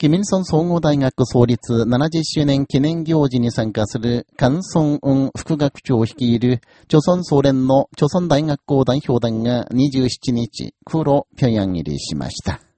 キミルソン総合大学創立70周年記念行事に参加するカンソンウン副学長を率いる、朝鮮総連の朝鮮大学校代表団が27日、空路平壌入りしました。